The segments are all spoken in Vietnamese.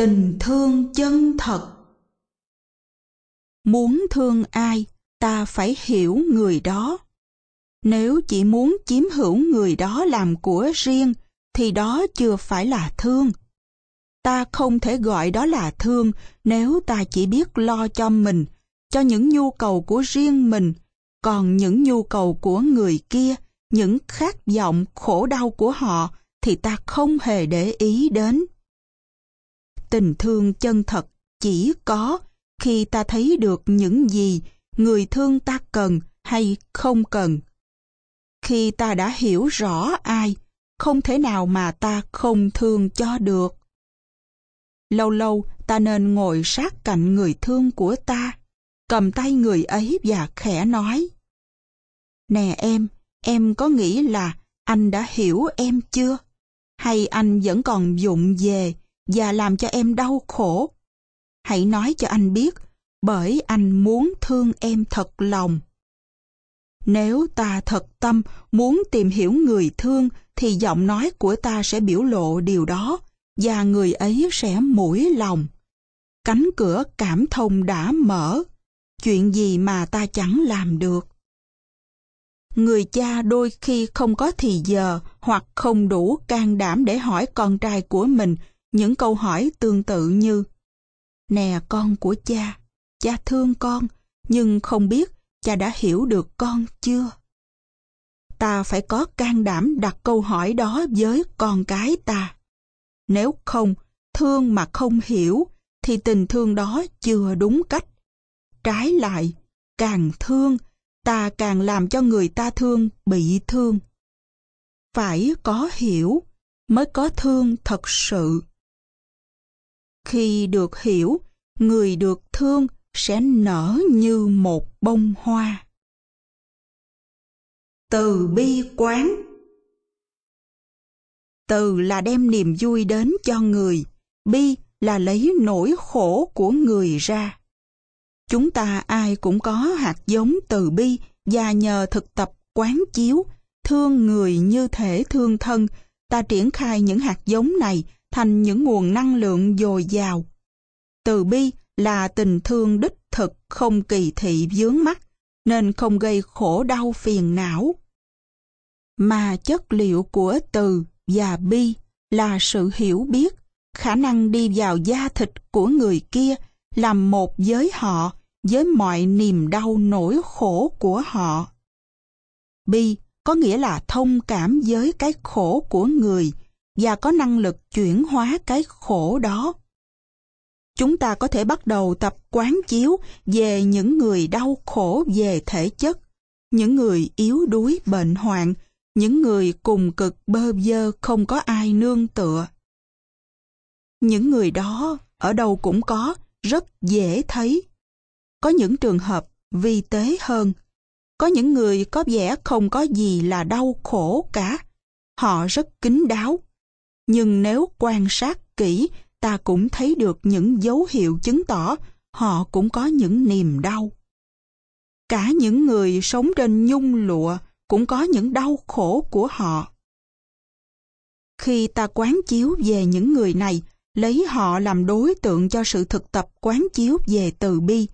Tình thương chân thật Muốn thương ai, ta phải hiểu người đó. Nếu chỉ muốn chiếm hữu người đó làm của riêng, thì đó chưa phải là thương. Ta không thể gọi đó là thương nếu ta chỉ biết lo cho mình, cho những nhu cầu của riêng mình, còn những nhu cầu của người kia, những khát vọng, khổ đau của họ thì ta không hề để ý đến. Tình thương chân thật chỉ có khi ta thấy được những gì người thương ta cần hay không cần. Khi ta đã hiểu rõ ai, không thể nào mà ta không thương cho được. Lâu lâu ta nên ngồi sát cạnh người thương của ta, cầm tay người ấy và khẽ nói. Nè em, em có nghĩ là anh đã hiểu em chưa? Hay anh vẫn còn dụng về và làm cho em đau khổ? Hãy nói cho anh biết, bởi anh muốn thương em thật lòng. Nếu ta thật tâm muốn tìm hiểu người thương thì giọng nói của ta sẽ biểu lộ điều đó và người ấy sẽ mũi lòng. Cánh cửa cảm thông đã mở, chuyện gì mà ta chẳng làm được. Người cha đôi khi không có thì giờ hoặc không đủ can đảm để hỏi con trai của mình những câu hỏi tương tự như Nè con của cha, cha thương con, nhưng không biết cha đã hiểu được con chưa? Ta phải có can đảm đặt câu hỏi đó với con cái ta. Nếu không, thương mà không hiểu, thì tình thương đó chưa đúng cách. Trái lại, càng thương, ta càng làm cho người ta thương bị thương. Phải có hiểu, mới có thương thật sự. Khi được hiểu, người được thương sẽ nở như một bông hoa. Từ bi quán Từ là đem niềm vui đến cho người, bi là lấy nỗi khổ của người ra. Chúng ta ai cũng có hạt giống từ bi và nhờ thực tập quán chiếu, thương người như thể thương thân, ta triển khai những hạt giống này thành những nguồn năng lượng dồi dào. Từ bi là tình thương đích thực không kỳ thị vướng mắt, nên không gây khổ đau phiền não. Mà chất liệu của từ và bi là sự hiểu biết, khả năng đi vào da thịt của người kia, làm một với họ, với mọi niềm đau nỗi khổ của họ. Bi có nghĩa là thông cảm với cái khổ của người và có năng lực chuyển hóa cái khổ đó. Chúng ta có thể bắt đầu tập quán chiếu về những người đau khổ về thể chất, những người yếu đuối bệnh hoạn, những người cùng cực bơ vơ không có ai nương tựa. Những người đó ở đâu cũng có, rất dễ thấy. Có những trường hợp vi tế hơn. Có những người có vẻ không có gì là đau khổ cả. Họ rất kín đáo. Nhưng nếu quan sát kỹ, ta cũng thấy được những dấu hiệu chứng tỏ họ cũng có những niềm đau. Cả những người sống trên nhung lụa cũng có những đau khổ của họ. Khi ta quán chiếu về những người này, lấy họ làm đối tượng cho sự thực tập quán chiếu về từ bi,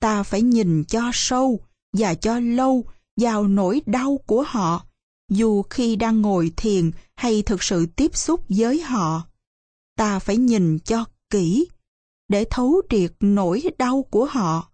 ta phải nhìn cho sâu và cho lâu vào nỗi đau của họ, dù khi đang ngồi thiền hay thực sự tiếp xúc với họ. Ta phải nhìn cho kỹ, để thấu triệt nỗi đau của họ.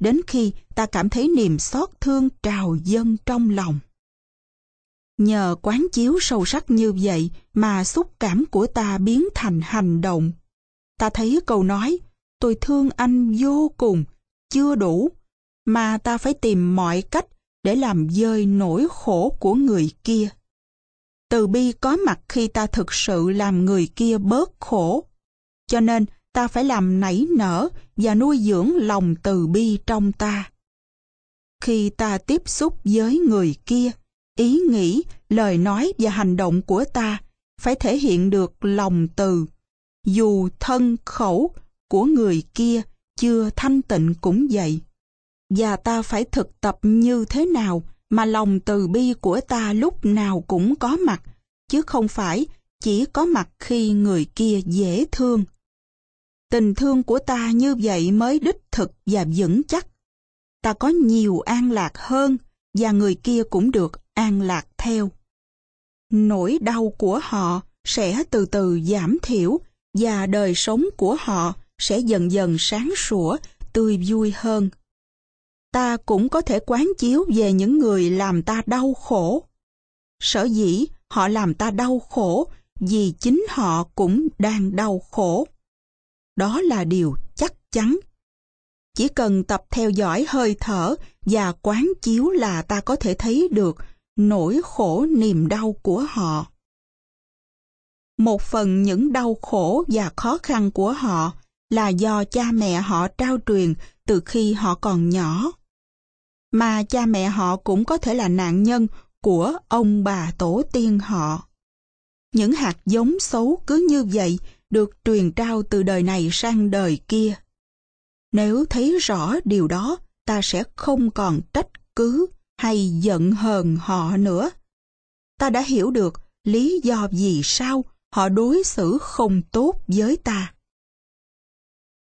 Đến khi ta cảm thấy niềm xót thương trào dâng trong lòng. Nhờ quán chiếu sâu sắc như vậy mà xúc cảm của ta biến thành hành động. Ta thấy câu nói, tôi thương anh vô cùng, chưa đủ, mà ta phải tìm mọi cách để làm dơi nỗi khổ của người kia. Từ bi có mặt khi ta thực sự làm người kia bớt khổ. Cho nên ta phải làm nảy nở và nuôi dưỡng lòng từ bi trong ta. Khi ta tiếp xúc với người kia, ý nghĩ, lời nói và hành động của ta phải thể hiện được lòng từ. Dù thân khẩu của người kia chưa thanh tịnh cũng vậy. Và ta phải thực tập như thế nào mà lòng từ bi của ta lúc nào cũng có mặt, chứ không phải chỉ có mặt khi người kia dễ thương. Tình thương của ta như vậy mới đích thực và vững chắc. Ta có nhiều an lạc hơn và người kia cũng được an lạc theo. Nỗi đau của họ sẽ từ từ giảm thiểu và đời sống của họ sẽ dần dần sáng sủa, tươi vui hơn. Ta cũng có thể quán chiếu về những người làm ta đau khổ. Sở dĩ họ làm ta đau khổ, vì chính họ cũng đang đau khổ. Đó là điều chắc chắn. Chỉ cần tập theo dõi hơi thở và quán chiếu là ta có thể thấy được nỗi khổ niềm đau của họ. Một phần những đau khổ và khó khăn của họ là do cha mẹ họ trao truyền từ khi họ còn nhỏ. Mà cha mẹ họ cũng có thể là nạn nhân của ông bà tổ tiên họ. Những hạt giống xấu cứ như vậy được truyền trao từ đời này sang đời kia. Nếu thấy rõ điều đó, ta sẽ không còn trách cứ hay giận hờn họ nữa. Ta đã hiểu được lý do vì sao họ đối xử không tốt với ta.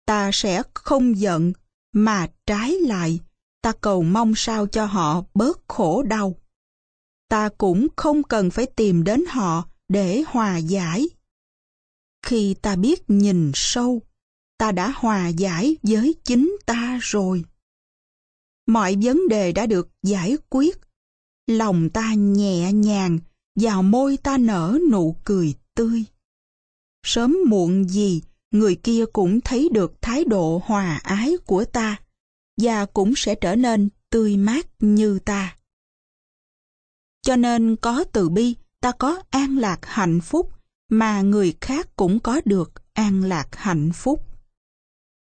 Ta sẽ không giận, mà trái lại, ta cầu mong sao cho họ bớt khổ đau. Ta cũng không cần phải tìm đến họ để hòa giải. Khi ta biết nhìn sâu, ta đã hòa giải với chính ta rồi. Mọi vấn đề đã được giải quyết. Lòng ta nhẹ nhàng, vào môi ta nở nụ cười tươi. Sớm muộn gì, người kia cũng thấy được thái độ hòa ái của ta và cũng sẽ trở nên tươi mát như ta. Cho nên có từ bi, ta có an lạc hạnh phúc mà người khác cũng có được an lạc hạnh phúc.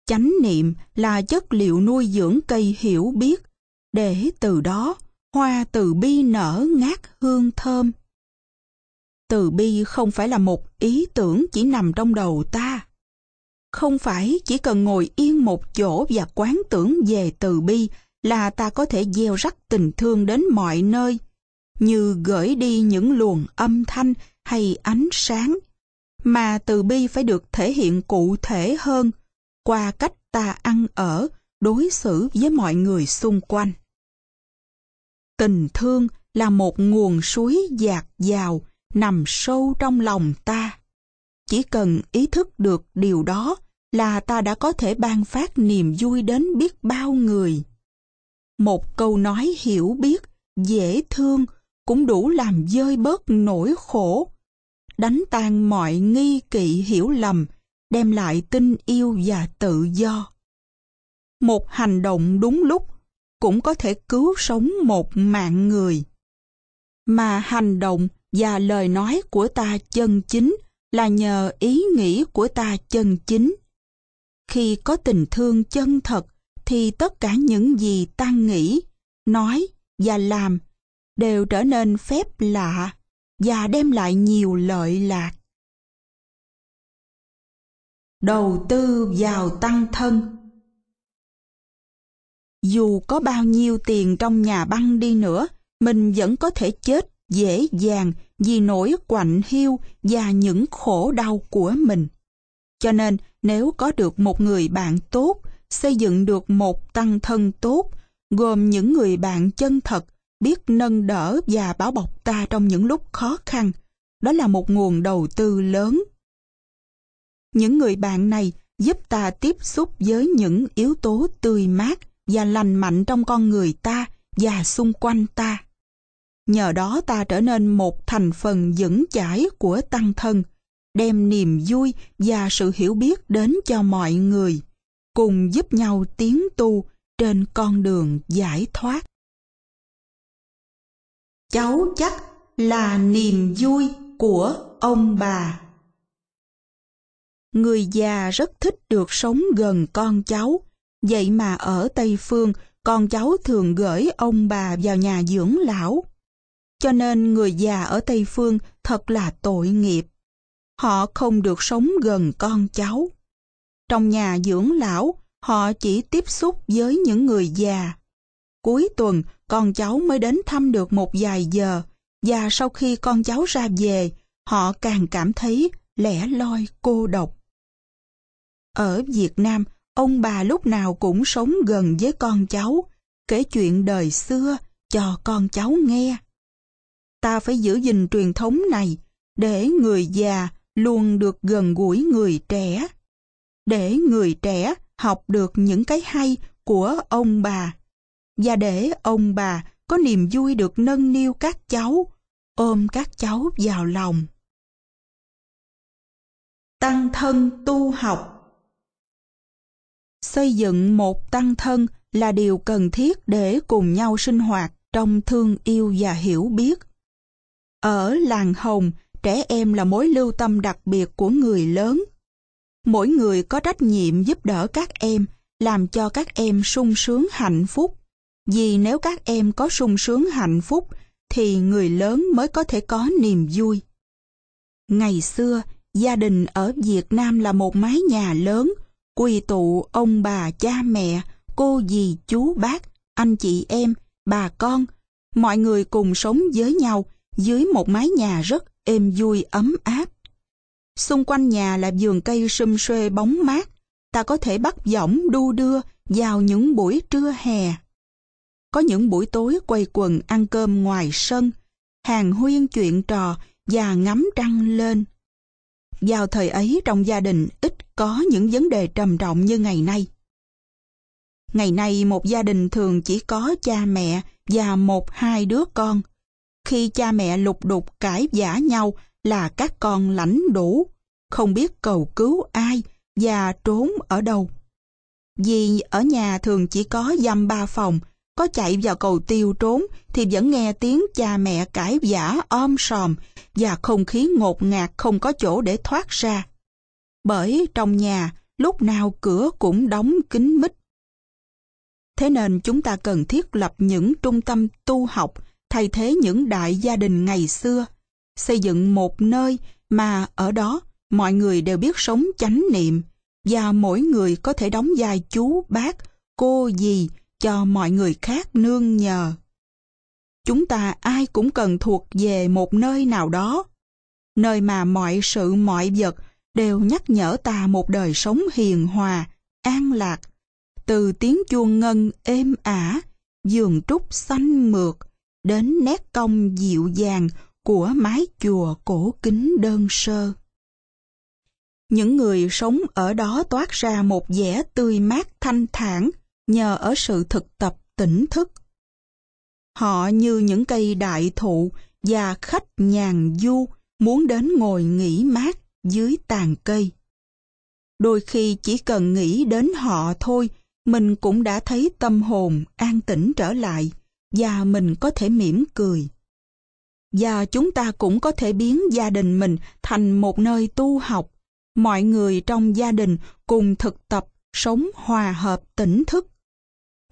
Chánh niệm là chất liệu nuôi dưỡng cây hiểu biết, để từ đó hoa từ bi nở ngát hương thơm. Từ bi không phải là một ý tưởng chỉ nằm trong đầu ta. Không phải chỉ cần ngồi yên một chỗ và quán tưởng về từ bi là ta có thể gieo rắc tình thương đến mọi nơi, như gửi đi những luồng âm thanh hay ánh sáng, mà từ bi phải được thể hiện cụ thể hơn qua cách ta ăn ở, đối xử với mọi người xung quanh. Tình thương là một nguồn suối dạt dào nằm sâu trong lòng ta. Chỉ cần ý thức được điều đó là ta đã có thể ban phát niềm vui đến biết bao người. Một câu nói hiểu biết, dễ thương cũng đủ làm dơi bớt nỗi khổ, đánh tan mọi nghi kỵ hiểu lầm, đem lại tình yêu và tự do. Một hành động đúng lúc cũng có thể cứu sống một mạng người. Mà hành động và lời nói của ta chân chính là nhờ ý nghĩ của ta chân chính. Khi có tình thương chân thật thì tất cả những gì ta nghĩ, nói và làm đều trở nên phép lạ và đem lại nhiều lợi lạc. Đầu tư vào tăng thân Dù có bao nhiêu tiền trong nhà băng đi nữa, mình vẫn có thể chết dễ dàng vì nỗi quạnh hiu và những khổ đau của mình. Cho nên nếu có được một người bạn tốt, xây dựng được một tăng thân tốt, gồm những người bạn chân thật, biết nâng đỡ và bảo bọc ta trong những lúc khó khăn, đó là một nguồn đầu tư lớn. Những người bạn này giúp ta tiếp xúc với những yếu tố tươi mát và lành mạnh trong con người ta và xung quanh ta. Nhờ đó ta trở nên một thành phần vững chãi của tăng thân, đem niềm vui và sự hiểu biết đến cho mọi người, cùng giúp nhau tiến tu trên con đường giải thoát. Cháu chắc là niềm vui của ông bà. Người già rất thích được sống gần con cháu, vậy mà ở Tây Phương, con cháu thường gửi ông bà vào nhà dưỡng lão. Cho nên người già ở Tây Phương thật là tội nghiệp. Họ không được sống gần con cháu. Trong nhà dưỡng lão, họ chỉ tiếp xúc với những người già. Cuối tuần, con cháu mới đến thăm được một vài giờ, và sau khi con cháu ra về, họ càng cảm thấy lẻ loi cô độc. Ở Việt Nam, ông bà lúc nào cũng sống gần với con cháu, kể chuyện đời xưa cho con cháu nghe. Ta phải giữ gìn truyền thống này để người già luôn được gần gũi người trẻ. Để người trẻ học được những cái hay của ông bà. Và để ông bà có niềm vui được nâng niu các cháu, ôm các cháu vào lòng. Tăng thân tu học Xây dựng một tăng thân là điều cần thiết để cùng nhau sinh hoạt trong thương yêu và hiểu biết. Ở làng Hồng, trẻ em là mối lưu tâm đặc biệt của người lớn. Mỗi người có trách nhiệm giúp đỡ các em, làm cho các em sung sướng hạnh phúc. Vì nếu các em có sung sướng hạnh phúc, thì người lớn mới có thể có niềm vui. Ngày xưa, gia đình ở Việt Nam là một mái nhà lớn, quy tụ ông bà, cha mẹ, cô dì, chú bác, anh chị em, bà con, mọi người cùng sống với nhau dưới một mái nhà rất êm vui ấm áp. Xung quanh nhà là vườn cây sum xuê bóng mát, ta có thể bắt giỏng đu đưa vào những buổi trưa hè. Có những buổi tối quay quần ăn cơm ngoài sân, hàng huyên chuyện trò và ngắm trăng lên. Vào thời ấy trong gia đình ít có những vấn đề trầm trọng như ngày nay. Ngày nay một gia đình thường chỉ có cha mẹ và một hai đứa con. Khi cha mẹ lục đục cãi giả nhau là các con lãnh đủ, không biết cầu cứu ai và trốn ở đâu. Vì ở nhà thường chỉ có dăm ba phòng, có chạy vào cầu tiêu trốn thì vẫn nghe tiếng cha mẹ cãi giả om sòm và không khí ngột ngạt không có chỗ để thoát ra. Bởi trong nhà lúc nào cửa cũng đóng kín mít. Thế nên chúng ta cần thiết lập những trung tâm tu học thay thế những đại gia đình ngày xưa, xây dựng một nơi mà ở đó mọi người đều biết sống chánh niệm và mỗi người có thể đóng vai chú, bác, cô, dì cho mọi người khác nương nhờ. Chúng ta ai cũng cần thuộc về một nơi nào đó, nơi mà mọi sự mọi vật đều nhắc nhở ta một đời sống hiền hòa, an lạc, từ tiếng chuông ngân êm ả, giường trúc xanh mượt, đến nét cong dịu dàng của mái chùa cổ kính đơn sơ. Những người sống ở đó toát ra một vẻ tươi mát thanh thản nhờ ở sự thực tập tỉnh thức. Họ như những cây đại thụ và khách nhàn du muốn đến ngồi nghỉ mát dưới tàn cây. Đôi khi chỉ cần nghĩ đến họ thôi, mình cũng đã thấy tâm hồn an tĩnh trở lại và mình có thể mỉm cười. Và chúng ta cũng có thể biến gia đình mình thành một nơi tu học. Mọi người trong gia đình cùng thực tập sống hòa hợp tỉnh thức.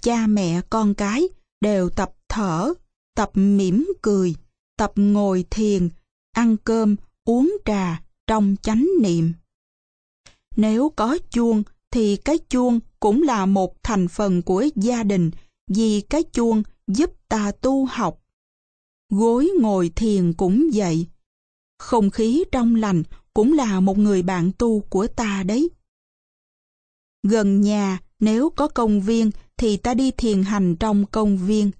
Cha mẹ con cái đều tập thở, tập mỉm cười, tập ngồi thiền, ăn cơm, uống trà trong chánh niệm. Nếu có chuông thì cái chuông cũng là một thành phần của gia đình vì cái chuông giúp ta tu học. Gối ngồi thiền cũng vậy. Không khí trong lành cũng là một người bạn tu của ta đấy. Gần nhà, nếu có công viên thì ta đi thiền hành trong công viên.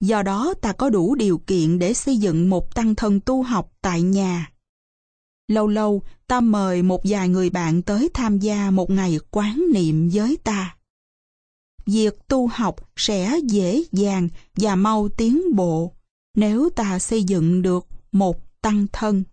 Do đó ta có đủ điều kiện để xây dựng một tăng thân tu học tại nhà. Lâu lâu ta mời một vài người bạn tới tham gia một ngày quán niệm với ta. Việc tu học sẽ dễ dàng và mau tiến bộ nếu ta xây dựng được một tăng thân.